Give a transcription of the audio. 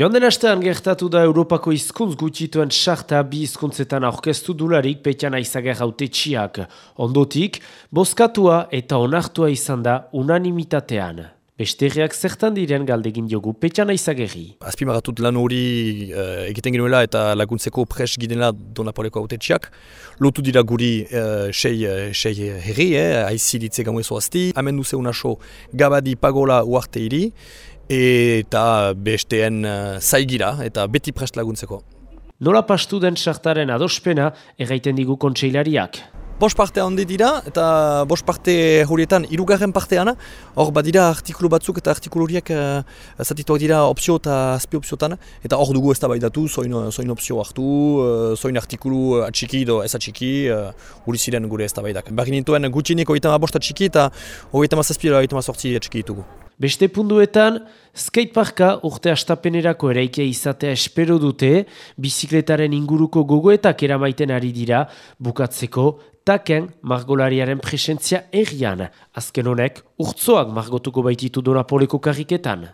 Jonden astean gertatu da Europako hizkuntz gutxituen sarta bi hizkuntzetan aurkeztu dularik petiana izager haute txiak. Ondotik, boskatua eta onartua izan da unanimitatean. Besterriak zertan diren galdegin diogu petiana izagerri. Azpimaratut lan hori uh, egiten genuela eta laguntzeko pres gidenela donapoleko haute txiak. Lotu dira guri uh, sei, uh, sei herri, eh, aizi ditze gamuezo azti. Hemen unaso gabadi pagola uarte hiri eta besteen uh, zaigira eta beti prest laguntzeko. Nola pastu den sartaren adospena erraiten digu kontseilariak. Bos parte handi dira eta bos parte horietan irugarren partean hor badira artikulu batzuk eta artikulu horiek uh, zatituak dira opzio eta azpi opziotan eta hor dugu ez da baidatu zoin, zoin opzio hartu, uh, zoin artikulu atxiki edo ez atxiki uh, ziren gure ez da baidak. Bergin nintuen gutxinik hori bosta atxiki eta hori eta mazazpi hori eta mazortzi atxiki ditugu. Beste punduetan, skateparka urte astapenerako eraikia izatea espero dute, bizikletaren inguruko gogoetak eramaiten ari dira, bukatzeko, taken margolariaren presentzia errian. Azken honek, urtzoak margotuko baititu donapoleko karriketan.